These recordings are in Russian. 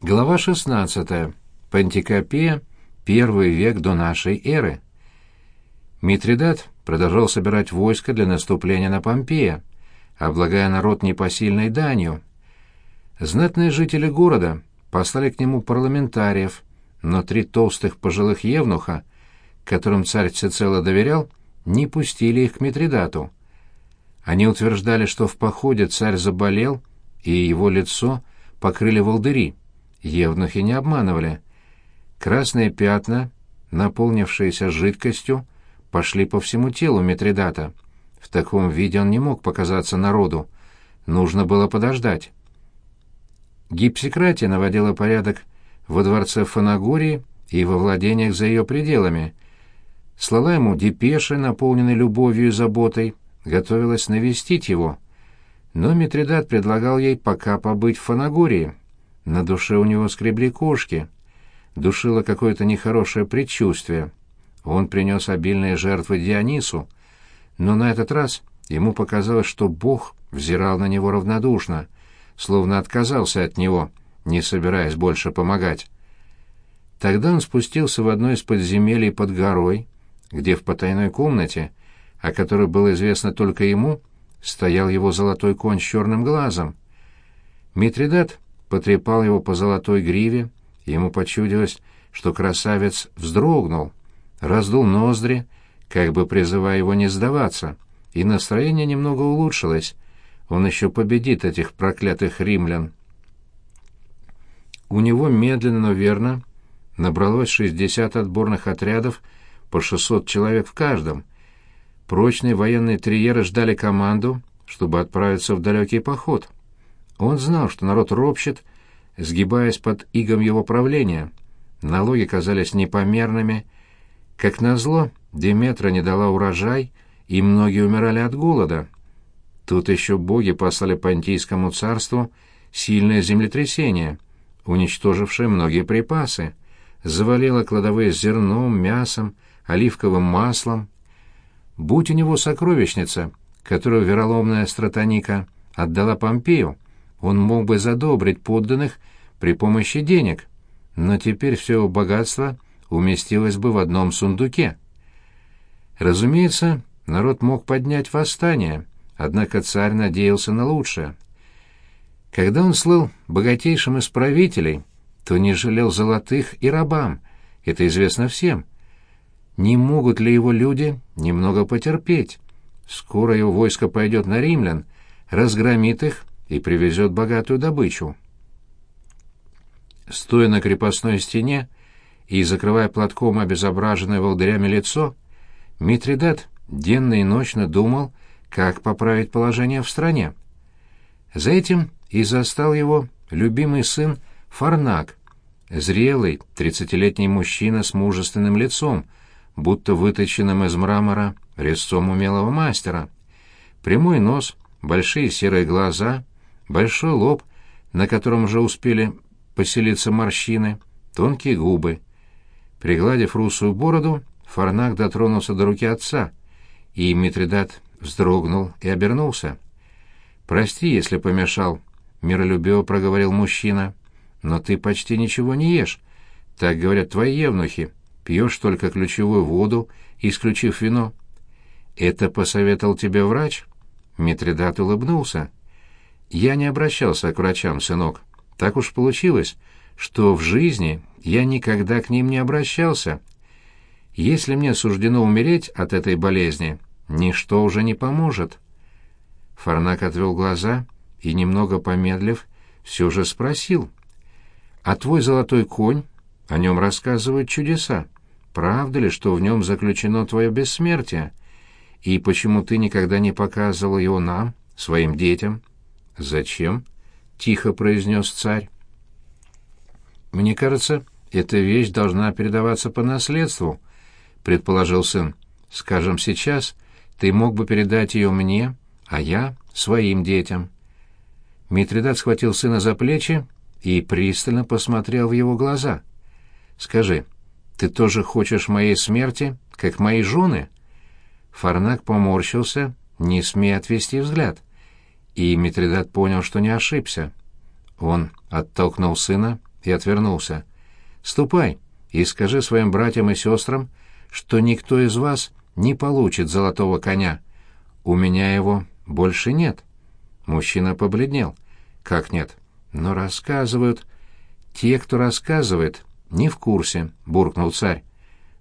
Глава 16. Пантикопея. Первый век до нашей эры. Митридат продолжал собирать войско для наступления на Помпея, облагая народ непосильной данью. Знатные жители города послали к нему парламентариев, но три толстых пожилых евнуха, которым царь всецело доверял, не пустили их к Митридату. Они утверждали, что в походе царь заболел, и его лицо покрыли волдыри. Евнухи не обманывали. Красные пятна, наполнившиеся жидкостью, пошли по всему телу Митридата. В таком виде он не мог показаться народу. Нужно было подождать. Гипсикратия наводила порядок во дворце Фанагории и во владениях за ее пределами. Слала ему депеши, наполненные любовью и заботой, готовилась навестить его. Но Митридат предлагал ей пока побыть в Фанагории. На душе у него скребли кошки. Душило какое-то нехорошее предчувствие. Он принес обильные жертвы Дионису, но на этот раз ему показалось, что Бог взирал на него равнодушно, словно отказался от него, не собираясь больше помогать. Тогда он спустился в одно из подземелий под горой, где в потайной комнате, о которой было известно только ему, стоял его золотой конь с черным глазом. Митридат потрепал его по золотой гриве, ему почудилось, что красавец вздрогнул, раздул ноздри, как бы призывая его не сдаваться, и настроение немного улучшилось. Он еще победит этих проклятых римлян. У него медленно, но верно набралось 60 отборных отрядов по 600 человек в каждом. Прочные военные триеры ждали команду, чтобы отправиться в далекий поход. Он знал, что народ ропщет, сгибаясь под игом его правления. Налоги казались непомерными. Как назло, Деметра не дала урожай, и многие умирали от голода. Тут еще боги послали Понтийскому царству сильное землетрясение, уничтожившее многие припасы, завалило кладовые зерном, мясом, оливковым маслом. Будь у него сокровищница, которую вероломная стратоника отдала Помпею, он мог бы задобрить подданных при помощи денег, но теперь все его богатство уместилось бы в одном сундуке. Разумеется, народ мог поднять восстание, однако царь надеялся на лучшее. Когда он слыл богатейшим из правителей, то не жалел золотых и рабам, это известно всем. Не могут ли его люди немного потерпеть? Скоро его войско пойдет на римлян, разгромит их и привезет богатую добычу. Стоя на крепостной стене и закрывая платком обезображенное волдырями лицо, Митридат денно и ночно думал, как поправить положение в стране. За этим и застал его любимый сын Фарнак, зрелый, тридцатилетний мужчина с мужественным лицом, будто выточенным из мрамора резцом умелого мастера. Прямой нос, большие серые глаза, большой лоб, на котором уже успели поселиться морщины, тонкие губы. Пригладив русую бороду, Фарнак дотронулся до руки отца, и Митридат вздрогнул и обернулся. «Прости, если помешал», — миролюбиво проговорил мужчина. «Но ты почти ничего не ешь. Так говорят твои евнухи. Пьешь только ключевую воду, исключив вино». «Это посоветовал тебе врач?» Митридат улыбнулся. Я не обращался к врачам, сынок. Так уж получилось, что в жизни я никогда к ним не обращался. Если мне суждено умереть от этой болезни, ничто уже не поможет. Фарнак отвел глаза и, немного помедлив, все же спросил. «А твой золотой конь? О нем рассказывают чудеса. Правда ли, что в нем заключено твое бессмертие? И почему ты никогда не показывал его нам, своим детям?» «Зачем?» — тихо произнес царь. «Мне кажется, эта вещь должна передаваться по наследству», — предположил сын. «Скажем, сейчас ты мог бы передать ее мне, а я — своим детям». Митридат схватил сына за плечи и пристально посмотрел в его глаза. «Скажи, ты тоже хочешь моей смерти, как моей жены?» Фарнак поморщился, не смея отвести взгляд и Митридат понял, что не ошибся. Он оттолкнул сына и отвернулся. «Ступай и скажи своим братьям и сестрам, что никто из вас не получит золотого коня. У меня его больше нет». Мужчина побледнел. «Как нет?» «Но рассказывают...» «Те, кто рассказывает, не в курсе», — буркнул царь.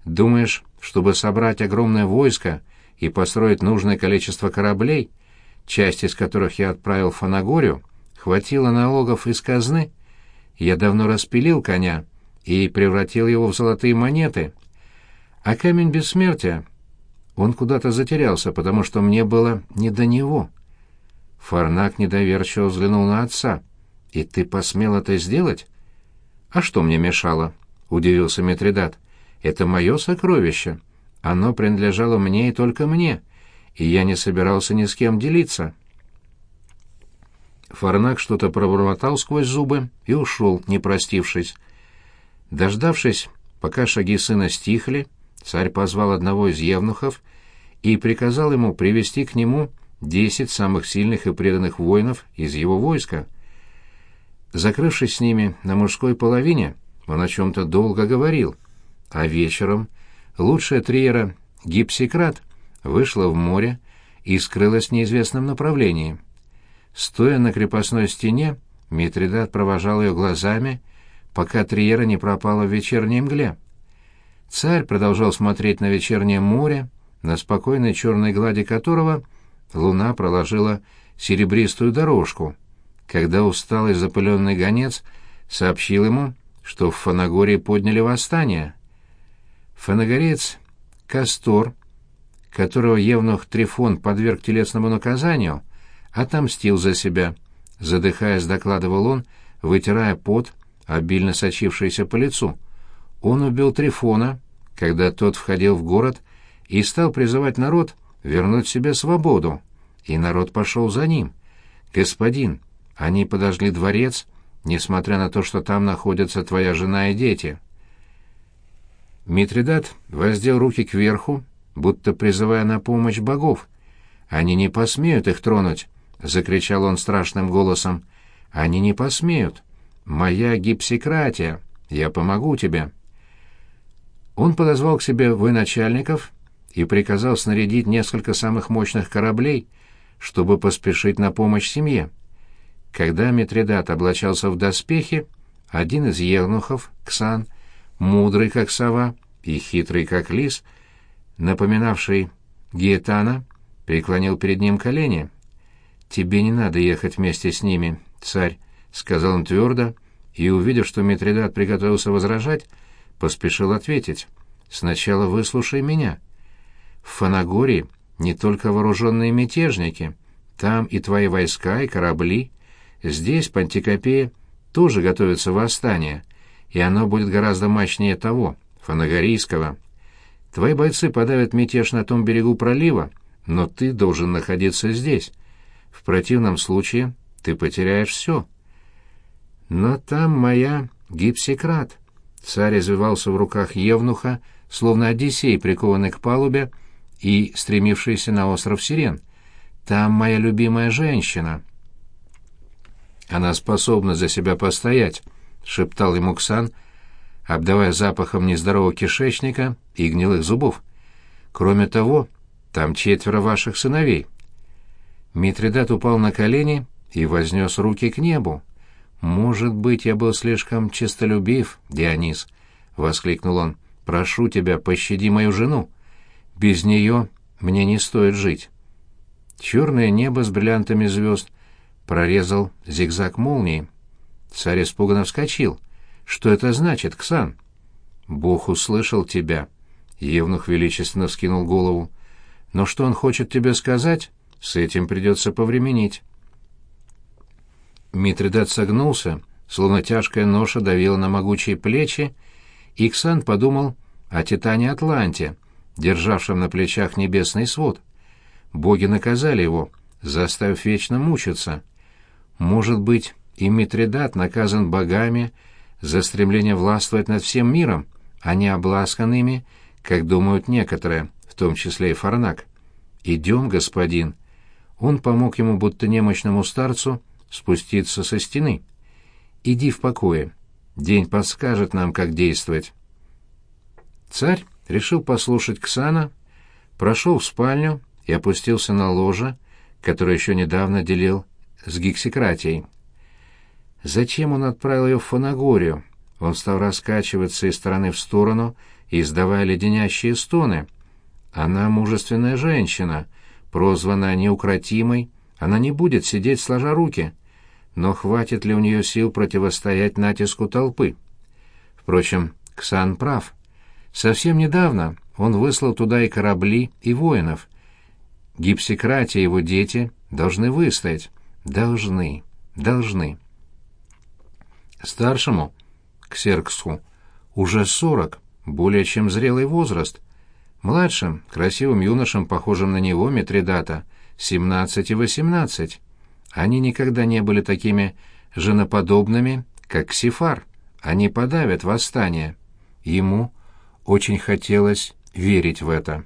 «Думаешь, чтобы собрать огромное войско и построить нужное количество кораблей, часть из которых я отправил Фанагорию, хватило налогов из казны? Я давно распилил коня и превратил его в золотые монеты. А камень бессмертия... Он куда-то затерялся, потому что мне было не до него». Фарнак недоверчиво взглянул на отца. «И ты посмел это сделать?» «А что мне мешало?» — удивился Митридат. «Это мое сокровище. Оно принадлежало мне и только мне, и я не собирался ни с кем делиться». Фарнак что-то пробормотал сквозь зубы и ушел, не простившись. Дождавшись, пока шаги сына стихли, царь позвал одного из евнухов и приказал ему привести к нему десять самых сильных и преданных воинов из его войска. Закрывшись с ними на мужской половине, он о чем-то долго говорил, а вечером лучшая триера Гипсикрат вышла в море и скрылась в неизвестном направлении. Стоя на крепостной стене, Митридат провожал ее глазами, пока триера не пропала в вечерней мгле. Царь продолжал смотреть на вечернее море, на спокойной черной глади которого — луна проложила серебристую дорожку, когда усталый запыленный гонец сообщил ему, что в Фанагории подняли восстание. Фанагорец Кастор, которого Евнух Трифон подверг телесному наказанию, отомстил за себя. Задыхаясь, докладывал он, вытирая пот, обильно сочившийся по лицу. Он убил Трифона, когда тот входил в город и стал призывать народ вернуть себе свободу, и народ пошел за ним. Господин, они подожгли дворец, несмотря на то, что там находятся твоя жена и дети. Митридат воздел руки кверху, будто призывая на помощь богов. «Они не посмеют их тронуть!» — закричал он страшным голосом. «Они не посмеют! Моя гипсикратия! Я помогу тебе!» Он подозвал к себе военачальников и приказал снарядить несколько самых мощных кораблей, чтобы поспешить на помощь семье. Когда Митридат облачался в доспехи, один из евнухов, Ксан, мудрый как сова и хитрый как лис, напоминавший Гиетана, преклонил перед ним колени. «Тебе не надо ехать вместе с ними, царь», — сказал он твердо, и, увидев, что Митридат приготовился возражать, поспешил ответить. «Сначала выслушай меня». В Фанагории не только вооруженные мятежники, там и твои войска, и корабли. Здесь, по Антикопее, тоже готовится восстание, и оно будет гораздо мощнее того, фанагорийского. Твои бойцы подавят мятеж на том берегу пролива, но ты должен находиться здесь. В противном случае ты потеряешь все. Но там моя гипсикрат. Царь извивался в руках Евнуха, словно Одиссей, прикованный к палубе, и стремившийся на остров Сирен. Там моя любимая женщина. Она способна за себя постоять, шептал ему Ксан, обдавая запахом нездорового кишечника и гнилых зубов. Кроме того, там четверо ваших сыновей. Митридат упал на колени и вознес руки к небу. «Может быть, я был слишком честолюбив, Дионис», — воскликнул он. «Прошу тебя, пощади мою жену. Без нее мне не стоит жить. Черное небо с бриллиантами звезд прорезал зигзаг молнии. Царь испуганно вскочил. «Что это значит, Ксан?» «Бог услышал тебя». Евнух величественно вскинул голову. «Но что он хочет тебе сказать, с этим придется повременить». Митридат согнулся, словно тяжкая ноша давила на могучие плечи, и Ксан подумал о Титане Атланте — державшим на плечах небесный свод. Боги наказали его, заставив вечно мучиться. Может быть, и Митридат наказан богами за стремление властвовать над всем миром, а не обласканными, как думают некоторые, в том числе и Фарнак. «Идем, господин». Он помог ему, будто немощному старцу, спуститься со стены. «Иди в покое. День подскажет нам, как действовать. Царь решил послушать Ксана, прошел в спальню и опустился на ложе, которое еще недавно делил с Гиксикратией. Зачем он отправил ее в Фанагорию? Он стал раскачиваться из стороны в сторону, издавая леденящие стоны. Она мужественная женщина, прозванная неукротимой, она не будет сидеть сложа руки. Но хватит ли у нее сил противостоять натиску толпы? Впрочем, Ксан прав. Совсем недавно он выслал туда и корабли, и воинов. Гипсикратия и его дети должны выстоять. Должны, должны. Старшему, Ксерксу, уже сорок, более чем зрелый возраст. Младшим, красивым юношам, похожим на него, Митридата, семнадцать и восемнадцать. Они никогда не были такими женоподобными, как Ксифар. Они подавят восстание. Ему очень хотелось верить в это.